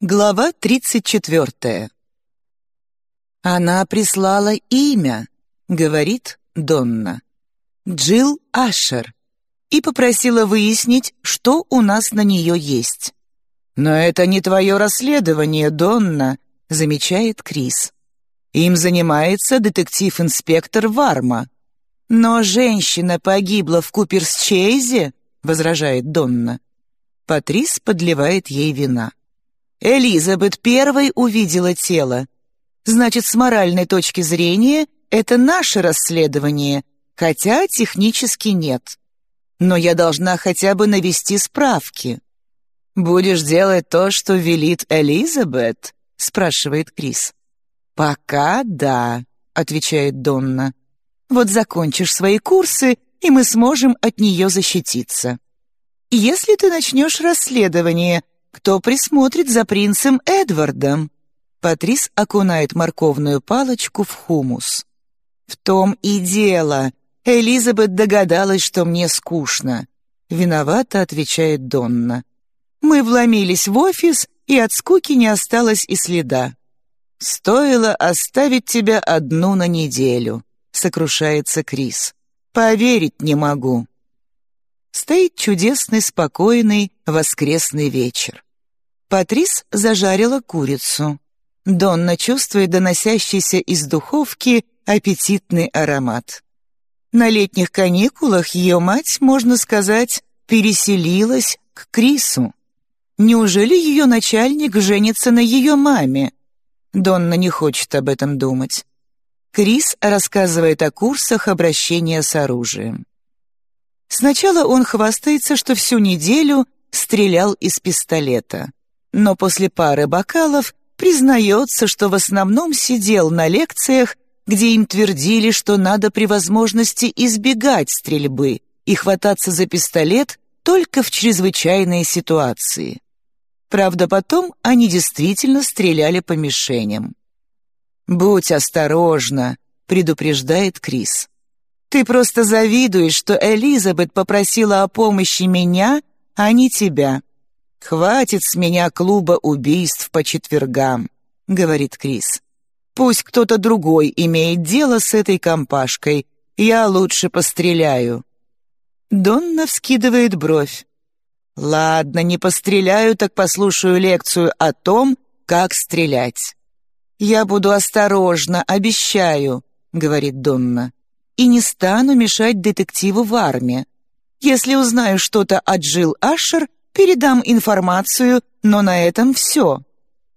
Глава 34. «Она прислала имя», — говорит Донна. Джилл Ашер. И попросила выяснить, что у нас на нее есть. «Но это не твое расследование, Донна», — замечает Крис. «Им занимается детектив-инспектор Варма». «Но женщина погибла в Куперсчейзе», — возражает Донна. Патрис подливает ей вина. Элизабет первой увидела тело. Значит, с моральной точки зрения это наше расследование, хотя технически нет. Но я должна хотя бы навести справки. «Будешь делать то, что велит Элизабет?» — спрашивает Крис. «Пока да», — отвечает Донна. «Вот закончишь свои курсы, и мы сможем от нее защититься. Если ты начнешь расследование, кто присмотрит за принцем Эдвардом?» Патрис окунает морковную палочку в хумус. «В том и дело. Элизабет догадалась, что мне скучно». Виновато отвечает Донна. «Мы вломились в офис, и от скуки не осталось и следа». «Стоило оставить тебя одну на неделю», — сокрушается Крис. «Поверить не могу». Стоит чудесный, спокойный воскресный вечер. Патрис зажарила курицу. Донна чувствует доносящийся из духовки аппетитный аромат. На летних каникулах ее мать, можно сказать, переселилась к Крису. Неужели ее начальник женится на ее маме? Донна не хочет об этом думать. Крис рассказывает о курсах обращения с оружием. Сначала он хвастается, что всю неделю стрелял из пистолета, но после пары бокалов признается, что в основном сидел на лекциях, где им твердили, что надо при возможности избегать стрельбы и хвататься за пистолет только в чрезвычайные ситуации. Правда, потом они действительно стреляли по мишеням. «Будь осторожна», — предупреждает Крис. Ты просто завидуешь, что Элизабет попросила о помощи меня, а не тебя. Хватит с меня клуба убийств по четвергам, говорит Крис. Пусть кто-то другой имеет дело с этой компашкой. Я лучше постреляю. Донна вскидывает бровь. Ладно, не постреляю, так послушаю лекцию о том, как стрелять. Я буду осторожна, обещаю, говорит Донна и не стану мешать детективу в армии. Если узнаю что-то от Джилл Ашер, передам информацию, но на этом все.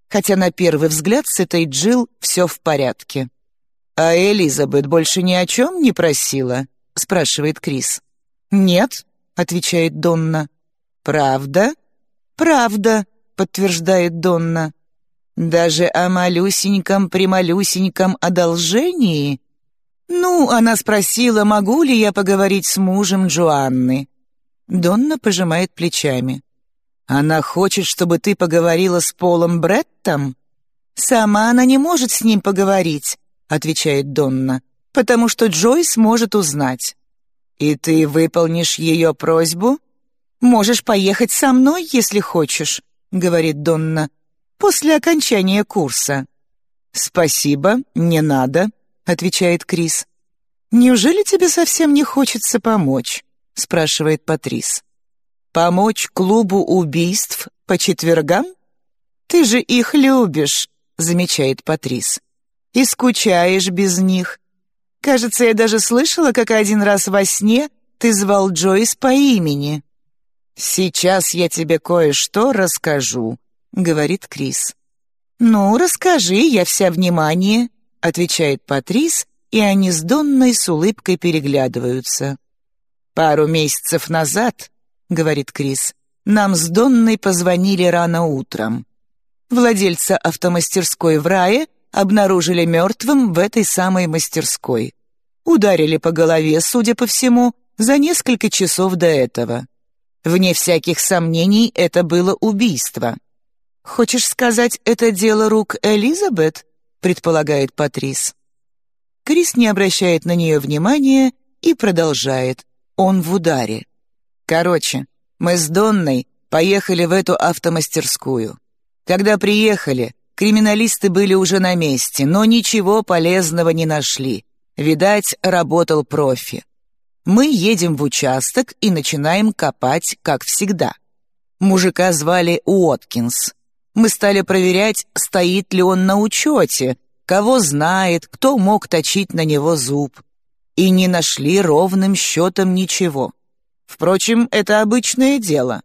Хотя на первый взгляд с этой Джилл все в порядке. «А Элизабет больше ни о чем не просила?» — спрашивает Крис. «Нет», — отвечает Донна. «Правда?» «Правда», — подтверждает Донна. «Даже о малюсеньком-прималюсеньком одолжении?» «Ну, она спросила, могу ли я поговорить с мужем Джоанны». Донна пожимает плечами. «Она хочет, чтобы ты поговорила с Полом Бреттом?» «Сама она не может с ним поговорить», — отвечает Донна, «потому что Джойс может узнать». «И ты выполнишь ее просьбу?» «Можешь поехать со мной, если хочешь», — говорит Донна, «после окончания курса». «Спасибо, не надо», — отвечает Крис. «Неужели тебе совсем не хочется помочь?» — спрашивает Патрис. «Помочь клубу убийств по четвергам? Ты же их любишь», — замечает Патрис. «И скучаешь без них. Кажется, я даже слышала, как один раз во сне ты звал Джойс по имени». «Сейчас я тебе кое-что расскажу», — говорит Крис. «Ну, расскажи, я вся внимание», — отвечает Патрис, и они с Донной с улыбкой переглядываются. «Пару месяцев назад», — говорит Крис, — «нам с Донной позвонили рано утром. Владельца автомастерской в Рае обнаружили мертвым в этой самой мастерской. Ударили по голове, судя по всему, за несколько часов до этого. Вне всяких сомнений, это было убийство. «Хочешь сказать, это дело рук Элизабет?» предполагает Патрис. Крис не обращает на нее внимания и продолжает. Он в ударе. Короче, мы с Донной поехали в эту автомастерскую. Когда приехали, криминалисты были уже на месте, но ничего полезного не нашли. Видать, работал профи. Мы едем в участок и начинаем копать, как всегда. Мужика звали Уоткинс. Мы стали проверять, стоит ли он на учете, кого знает, кто мог точить на него зуб. И не нашли ровным счетом ничего. Впрочем, это обычное дело.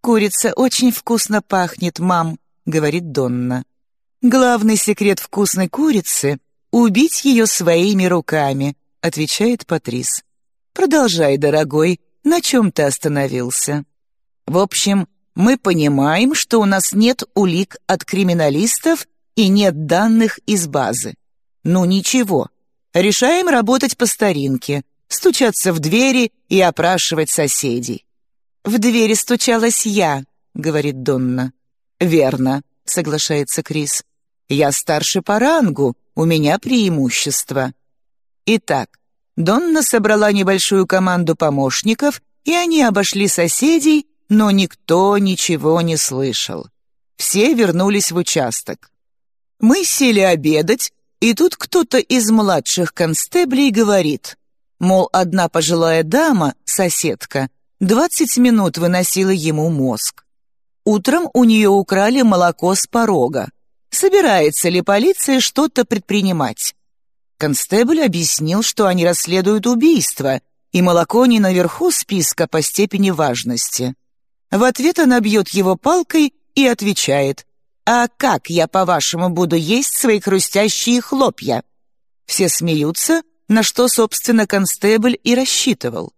«Курица очень вкусно пахнет, мам», — говорит Донна. «Главный секрет вкусной курицы — убить ее своими руками», — отвечает Патрис. «Продолжай, дорогой, на чем ты остановился?» В общем, мы понимаем, что у нас нет улик от криминалистов и нет данных из базы. Ну ничего, решаем работать по старинке, стучаться в двери и опрашивать соседей. «В двери стучалась я», — говорит Донна. «Верно», — соглашается Крис. «Я старше по рангу, у меня преимущество». Итак, Донна собрала небольшую команду помощников, и они обошли соседей но никто ничего не слышал. Все вернулись в участок. Мы сели обедать, и тут кто-то из младших констеблей говорит, мол, одна пожилая дама, соседка, двадцать минут выносила ему мозг. Утром у нее украли молоко с порога. Собирается ли полиция что-то предпринимать? Констебль объяснил, что они расследуют убийство, и молоко не наверху списка по степени важности. В ответ она бьет его палкой и отвечает, «А как я, по-вашему, буду есть свои хрустящие хлопья?» Все смеются, на что, собственно, констебль и рассчитывал.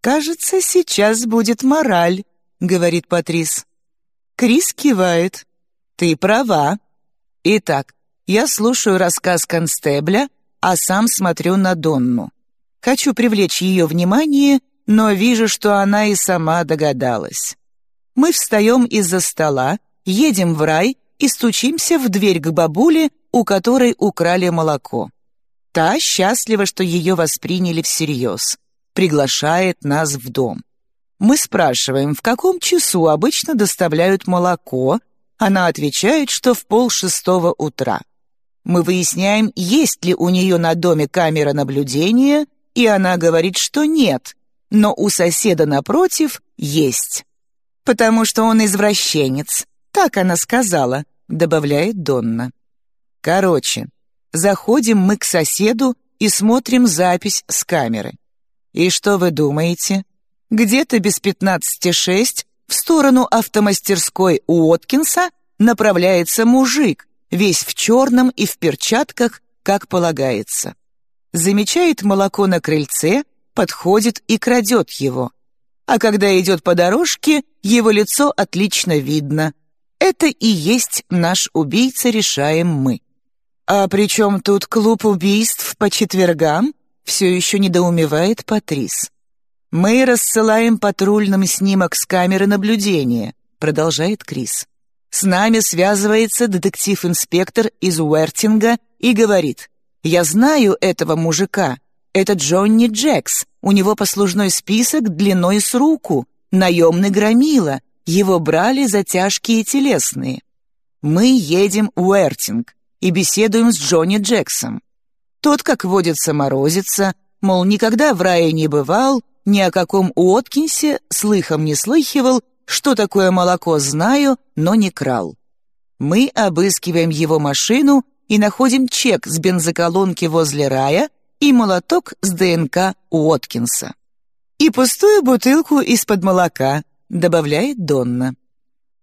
«Кажется, сейчас будет мораль», — говорит Патрис. Крис кивает. «Ты права. Итак, я слушаю рассказ констебля, а сам смотрю на Донну. Хочу привлечь ее внимание но вижу, что она и сама догадалась. Мы встаем из-за стола, едем в рай и стучимся в дверь к бабуле, у которой украли молоко. Та счастлива, что ее восприняли всерьез, приглашает нас в дом. Мы спрашиваем, в каком часу обычно доставляют молоко, она отвечает, что в полшестого утра. Мы выясняем, есть ли у нее на доме камера наблюдения, и она говорит, что нет, но у соседа напротив есть. «Потому что он извращенец», так она сказала, добавляет Донна. Короче, заходим мы к соседу и смотрим запись с камеры. И что вы думаете? Где-то без пятнадцати шесть в сторону автомастерской Уоткинса направляется мужик, весь в черном и в перчатках, как полагается. Замечает молоко на крыльце подходит и крадет его. А когда идет по дорожке, его лицо отлично видно. Это и есть наш убийца, решаем мы. А при чем тут клуб убийств по четвергам? Все еще недоумевает Патрис. Мы рассылаем патрульным снимок с камеры наблюдения, продолжает Крис. С нами связывается детектив-инспектор из Уэртинга и говорит, «Я знаю этого мужика, это Джонни Джекс. У него послужной список длиной с руку. Наемный громила. Его брали за тяжкие телесные. Мы едем в Уэртинг и беседуем с Джонни Джексом. Тот, как водится, морозится, мол, никогда в рае не бывал, ни о каком Уоткинсе слыхом не слыхивал, что такое молоко знаю, но не крал. Мы обыскиваем его машину и находим чек с бензоколонки возле рая, и молоток с ДНК Уоткинса. «И пустую бутылку из-под молока», — добавляет Донна.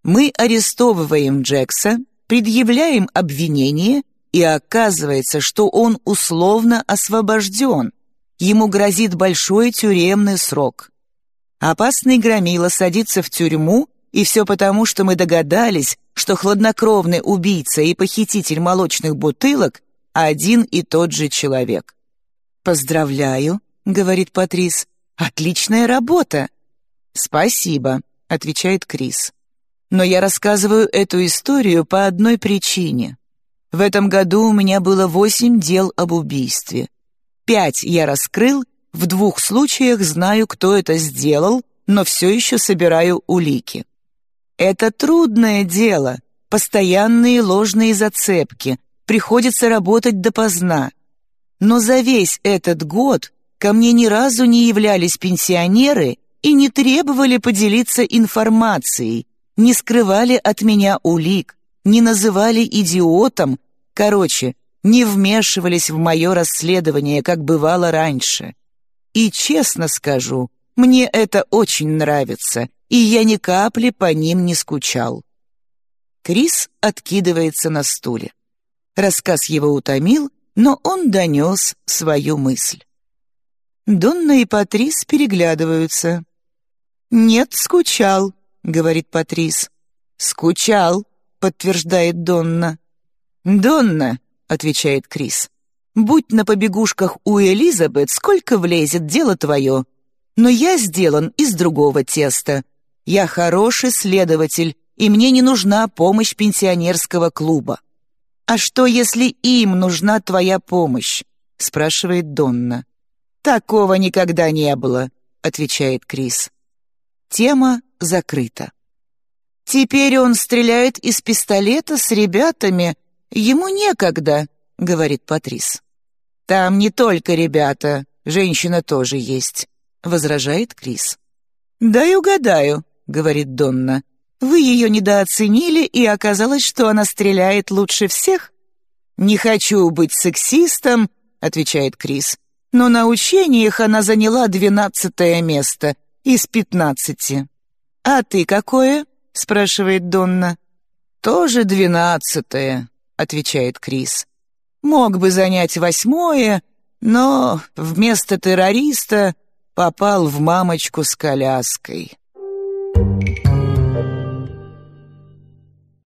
«Мы арестовываем Джекса, предъявляем обвинение, и оказывается, что он условно освобожден. Ему грозит большой тюремный срок. Опасный громила садится в тюрьму, и все потому, что мы догадались, что хладнокровный убийца и похититель молочных бутылок — один и тот же человек. «Поздравляю», — говорит Патрис. «Отличная работа». «Спасибо», — отвечает Крис. «Но я рассказываю эту историю по одной причине. В этом году у меня было восемь дел об убийстве. Пять я раскрыл, в двух случаях знаю, кто это сделал, но все еще собираю улики. Это трудное дело, постоянные ложные зацепки, приходится работать допоздна. Но за весь этот год ко мне ни разу не являлись пенсионеры и не требовали поделиться информацией, не скрывали от меня улик, не называли идиотом, короче, не вмешивались в мое расследование, как бывало раньше. И честно скажу, мне это очень нравится, и я ни капли по ним не скучал. Крис откидывается на стуле. Рассказ его утомил, но он донес свою мысль. Донна и Патрис переглядываются. «Нет, скучал», — говорит Патрис. «Скучал», — подтверждает Донна. «Донна», — отвечает Крис, — «будь на побегушках у Элизабет, сколько влезет, дело твое. Но я сделан из другого теста. Я хороший следователь, и мне не нужна помощь пенсионерского клуба. «А что, если им нужна твоя помощь?» — спрашивает Донна. «Такого никогда не было», — отвечает Крис. Тема закрыта. «Теперь он стреляет из пистолета с ребятами. Ему некогда», — говорит Патрис. «Там не только ребята, женщина тоже есть», — возражает Крис. «Дай угадаю», — говорит Донна. Вы ее недооценили, и оказалось, что она стреляет лучше всех?» «Не хочу быть сексистом», — отвечает Крис. «Но на учениях она заняла двенадцатое место из пятнадцати». «А ты какое?» — спрашивает Донна. «Тоже двенадцатое», — отвечает Крис. «Мог бы занять восьмое, но вместо террориста попал в мамочку с коляской». Thank you.